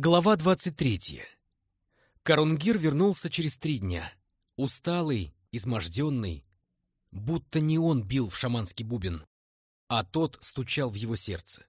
Глава 23. Карунгир вернулся через три дня. Усталый, изможденный, будто не он бил в шаманский бубен, а тот стучал в его сердце.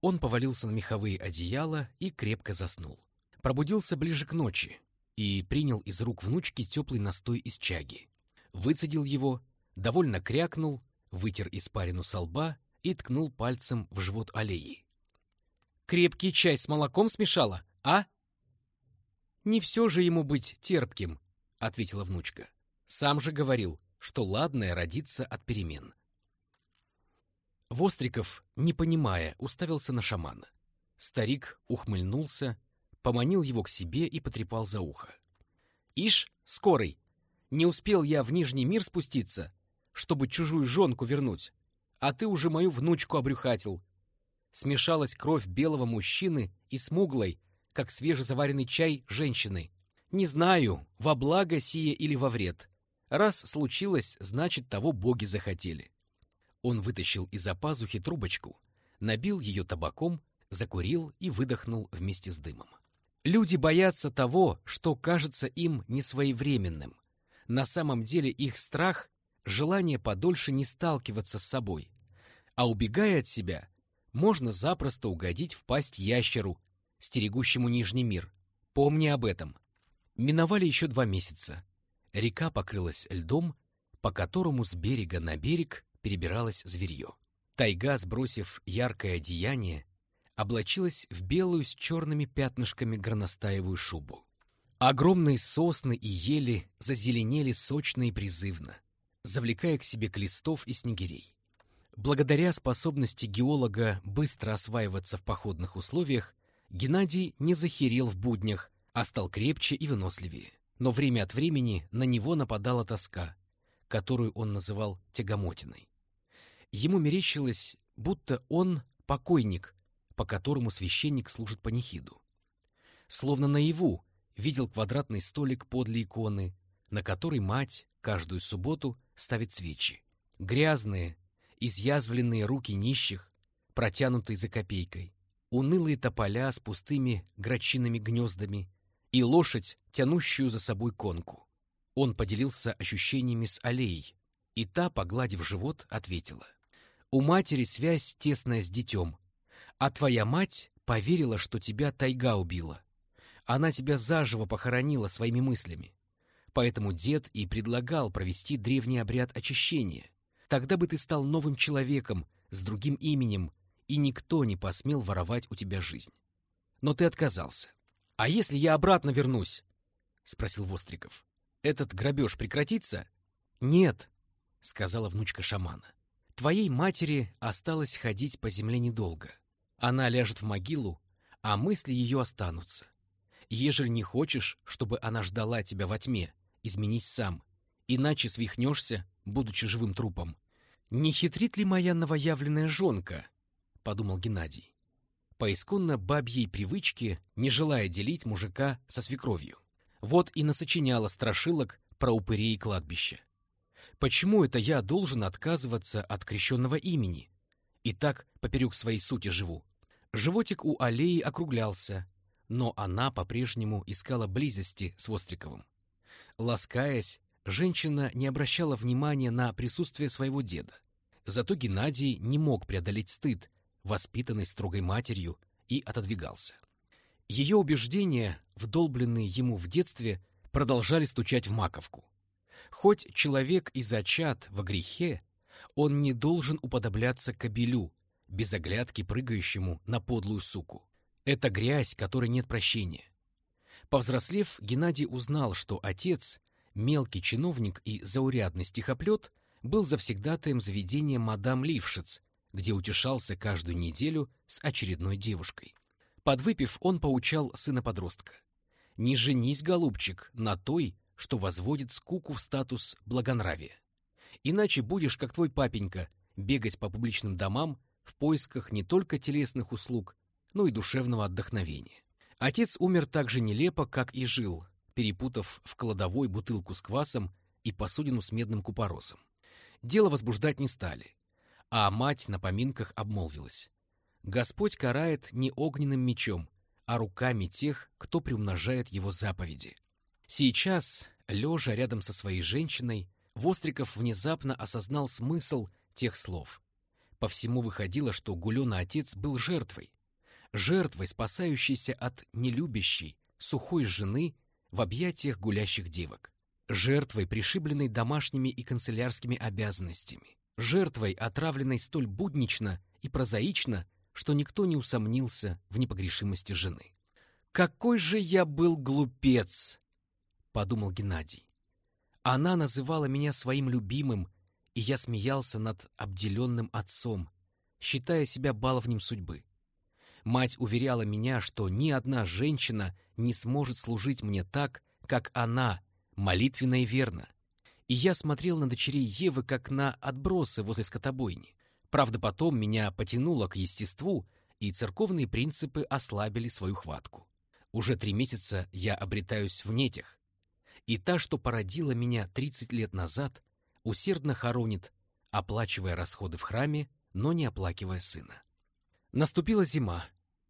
Он повалился на меховые одеяла и крепко заснул. Пробудился ближе к ночи и принял из рук внучки теплый настой из чаги. Выцедил его, довольно крякнул, вытер испарину со лба и ткнул пальцем в живот аллеи. «Крепкий чай с молоком смешала?» А?» «Не все же ему быть терпким», — ответила внучка. «Сам же говорил, что ладное родится от перемен». Востриков, не понимая, уставился на шамана. Старик ухмыльнулся, поманил его к себе и потрепал за ухо. «Ишь, скорый, не успел я в Нижний мир спуститься, чтобы чужую жонку вернуть, а ты уже мою внучку обрюхатил». Смешалась кровь белого мужчины и смуглой, как свежезаваренный чай женщины. Не знаю, во благо сие или во вред. Раз случилось, значит, того боги захотели. Он вытащил из-за пазухи трубочку, набил ее табаком, закурил и выдохнул вместе с дымом. Люди боятся того, что кажется им несвоевременным. На самом деле их страх — желание подольше не сталкиваться с собой. А убегая от себя, можно запросто угодить в пасть ящеру стерегущему Нижний мир. Помни об этом. Миновали еще два месяца. Река покрылась льдом, по которому с берега на берег перебиралось зверье. Тайга, сбросив яркое одеяние, облачилась в белую с черными пятнышками горностаевую шубу. Огромные сосны и ели зазеленели сочно и призывно, завлекая к себе клестов и снегирей. Благодаря способности геолога быстро осваиваться в походных условиях, Геннадий не захерел в буднях, а стал крепче и выносливее. Но время от времени на него нападала тоска, которую он называл тягомотиной. Ему мерещилось, будто он покойник, по которому священник служит панихиду. Словно наяву видел квадратный столик подле иконы, на которой мать каждую субботу ставит свечи. Грязные, изъязвленные руки нищих, протянутые за копейкой унылые тополя с пустыми грачиными гнездами и лошадь, тянущую за собой конку. Он поделился ощущениями с аллеей, и та, погладив живот, ответила. «У матери связь тесная с детем, а твоя мать поверила, что тебя тайга убила. Она тебя заживо похоронила своими мыслями. Поэтому дед и предлагал провести древний обряд очищения. Тогда бы ты стал новым человеком, с другим именем, и никто не посмел воровать у тебя жизнь. Но ты отказался. А если я обратно вернусь? спросил Востриков. Этот грабеж прекратится? Нет, сказала внучка шамана. Твоей матери осталось ходить по земле недолго. Она ляжет в могилу, а мысли ее останутся. Ежели не хочешь, чтобы она ждала тебя во тьме, изменись сам, иначе свихнешься, будучи живым трупом. Не хитрит ли моя новоявленная жонка, подумал Геннадий. По исконно бабьей привычке, не желая делить мужика со свекровью. Вот и насочиняла страшилок про упырей и кладбище. Почему это я должен отказываться от крещенного имени? И так поперек своей сути живу. Животик у аллеи округлялся, но она по-прежнему искала близости с Востриковым. Ласкаясь, женщина не обращала внимания на присутствие своего деда. Зато Геннадий не мог преодолеть стыд, воспитанный строгой матерью, и отодвигался. Ее убеждения, вдолбленные ему в детстве, продолжали стучать в маковку. Хоть человек и зачат во грехе, он не должен уподобляться кобелю, без оглядки прыгающему на подлую суку. Это грязь, которой нет прощения. Повзрослев, Геннадий узнал, что отец, мелкий чиновник и заурядный стихоплет, был завсегдатаем заведения мадам Лившиц, где утешался каждую неделю с очередной девушкой. Подвыпив, он поучал сына-подростка. «Не женись, голубчик, на той, что возводит скуку в статус благонравия. Иначе будешь, как твой папенька, бегать по публичным домам в поисках не только телесных услуг, но и душевного отдохновения. Отец умер так же нелепо, как и жил, перепутав в кладовой бутылку с квасом и посудину с медным купоросом. Дело возбуждать не стали. А мать на поминках обмолвилась. Господь карает не огненным мечом, а руками тех, кто приумножает его заповеди. Сейчас, лежа рядом со своей женщиной, Востриков внезапно осознал смысл тех слов. По всему выходило, что Гулена отец был жертвой. Жертвой, спасающейся от нелюбящей, сухой жены в объятиях гулящих девок. Жертвой, пришибленной домашними и канцелярскими обязанностями. Жертвой, отравленной столь буднично и прозаично, что никто не усомнился в непогрешимости жены. «Какой же я был глупец!» — подумал Геннадий. Она называла меня своим любимым, и я смеялся над обделенным отцом, считая себя баловнем судьбы. Мать уверяла меня, что ни одна женщина не сможет служить мне так, как она, молитвенно и верно. И я смотрел на дочерей Евы, как на отбросы возле скотобойни. Правда, потом меня потянуло к естеству, и церковные принципы ослабили свою хватку. Уже три месяца я обретаюсь в нетях. И та, что породила меня 30 лет назад, усердно хоронит, оплачивая расходы в храме, но не оплакивая сына. Наступила зима.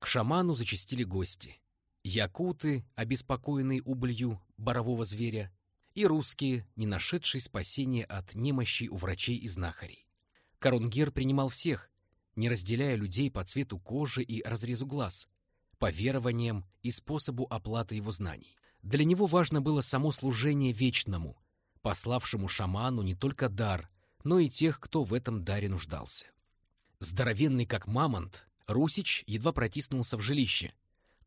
К шаману зачастили гости. Якуты, обеспокоенные убылью борового зверя, и русские, не нашедшие спасения от немощи у врачей и знахарей. Корунгер принимал всех, не разделяя людей по цвету кожи и разрезу глаз, по верованиям и способу оплаты его знаний. Для него важно было само служение вечному, пославшему шаману не только дар, но и тех, кто в этом даре нуждался. Здоровенный как мамонт, Русич едва протиснулся в жилище,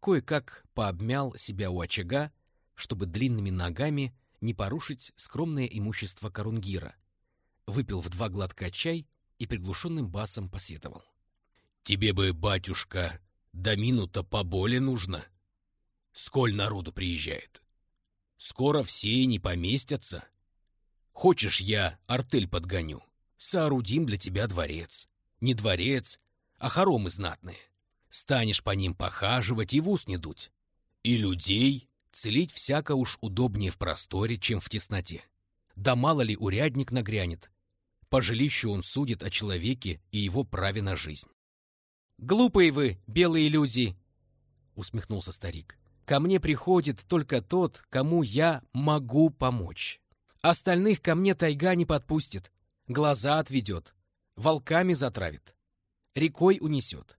кое-как пообмял себя у очага, чтобы длинными ногами не порушить скромное имущество Корунгира. Выпил в два глотка чай и приглушенным басом посетовал. «Тебе бы, батюшка, до минута поболе нужно. Сколь народу приезжает. Скоро все не поместятся. Хочешь, я артель подгоню? Соорудим для тебя дворец. Не дворец, а хоромы знатные. Станешь по ним похаживать и в ус не дуть. И людей целить всяко уж удобнее в просторе, чем в тесноте. Да мало ли урядник нагрянет. По жилищу он судит о человеке и его праве на жизнь. «Глупые вы, белые люди!» — усмехнулся старик. «Ко мне приходит только тот, кому я могу помочь. Остальных ко мне тайга не подпустит, глаза отведет, волками затравит, рекой унесет.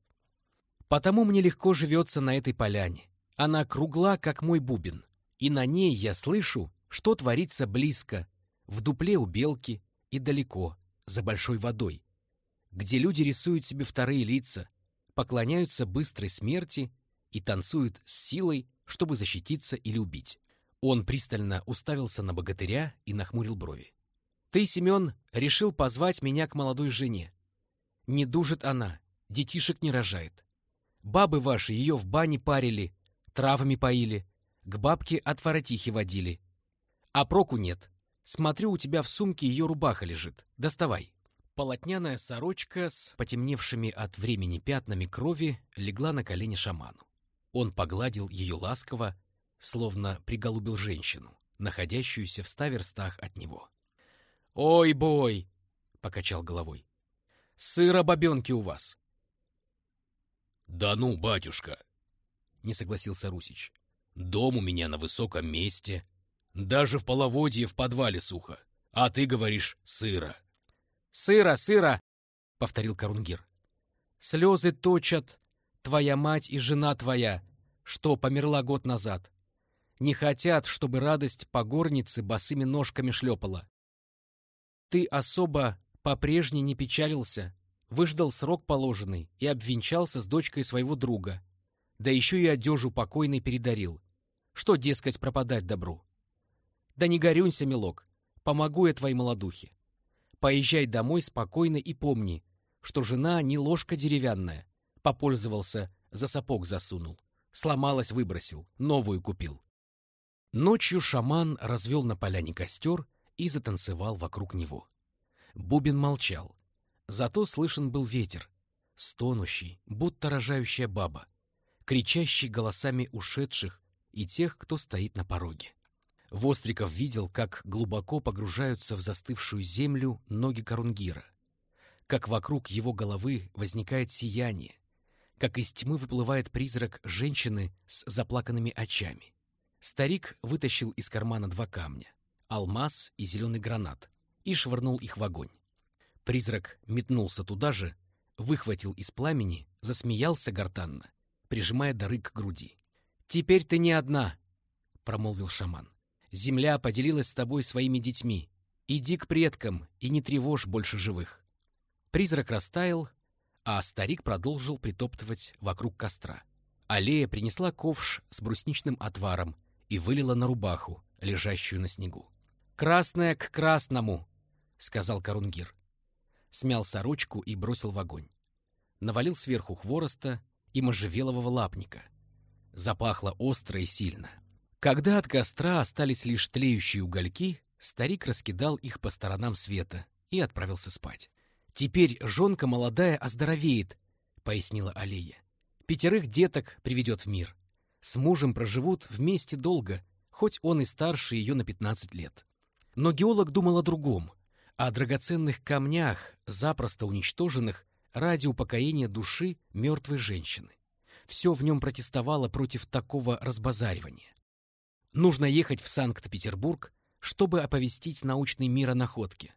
Потому мне легко живется на этой поляне. Она кругла, как мой бубен, и на ней я слышу, что творится близко, в дупле у белки и далеко, за большой водой, где люди рисуют себе вторые лица, поклоняются быстрой смерти и танцуют с силой, чтобы защититься или убить. Он пристально уставился на богатыря и нахмурил брови. «Ты, Семен, решил позвать меня к молодой жене. Не дужит она, детишек не рожает. Бабы ваши ее в бане парили, травами поили, к бабке от воротихи водили. А проку нет. Смотрю, у тебя в сумке ее рубаха лежит. Доставай». Полотняная сорочка с потемневшими от времени пятнами крови легла на колени шаману. Он погладил ее ласково, словно приголубил женщину, находящуюся в ста верстах от него. «Ой, бой!» — покачал головой. «Сыро бабенки у вас!» «Да ну, батюшка!» — не согласился Русич. «Дом у меня на высоком месте. Даже в половодье в подвале сухо. А ты говоришь сыро». «Сыро, сыро!» — повторил Корунгир. «Слезы точат твоя мать и жена твоя, что померла год назад не хотят, чтобы радость по горнице босыми ножками шлепала. Ты особо по-прежне не печалился, выждал срок положенный и обвенчался с дочкой своего друга, да еще и одежу покойный передарил. Что, дескать, пропадать добру? Да не горюнься, милок, помогу я твоей молодухе. Поезжай домой спокойно и помни, что жена не ложка деревянная. Попользовался, за сапог засунул. Сломалась, выбросил, новую купил. Ночью шаман развел на поляне костер и затанцевал вокруг него. Бубен молчал. Зато слышен был ветер, стонущий, будто рожающая баба, кричащий голосами ушедших и тех, кто стоит на пороге. Востриков видел, как глубоко погружаются в застывшую землю ноги Корунгира, как вокруг его головы возникает сияние, как из тьмы выплывает призрак женщины с заплаканными очами. Старик вытащил из кармана два камня — алмаз и зеленый гранат — и швырнул их в огонь. Призрак метнулся туда же, выхватил из пламени, засмеялся гортанно, прижимая дары к груди. «Теперь ты не одна», — промолвил шаман. «Земля поделилась с тобой своими детьми. Иди к предкам и не тревожь больше живых». Призрак растаял, а старик продолжил притоптывать вокруг костра. Аллея принесла ковш с брусничным отваром и вылила на рубаху, лежащую на снегу. «Красное к красному!» — сказал Корунгир. Смял сорочку и бросил в огонь. Навалил сверху хвороста и можжевелового лапника. Запахло остро и сильно. Когда от костра остались лишь тлеющие угольки, старик раскидал их по сторонам света и отправился спать. «Теперь жонка молодая оздоровеет», — пояснила Алия. «Пятерых деток приведет в мир. С мужем проживут вместе долго, хоть он и старше ее на пятнадцать лет». Но геолог думал о другом, о драгоценных камнях, запросто уничтоженных ради упокоения души мертвой женщины. Все в нем протестовало против такого разбазаривания. Нужно ехать в Санкт-Петербург, чтобы оповестить научный мир о находке,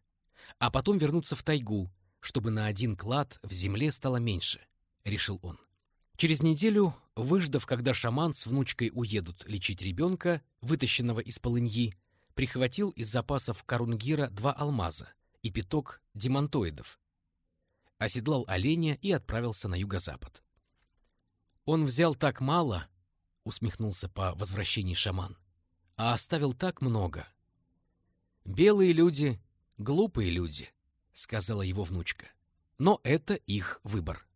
а потом вернуться в тайгу, чтобы на один клад в земле стало меньше, — решил он. Через неделю, выждав, когда шаман с внучкой уедут лечить ребенка, вытащенного из полыньи, прихватил из запасов Карунгира два алмаза и пяток демонтоидов, оседлал оленя и отправился на юго-запад. «Он взял так мало», — усмехнулся по возвращении шаман, — «а оставил так много». «Белые люди — глупые люди», — сказала его внучка. Но это их выбор.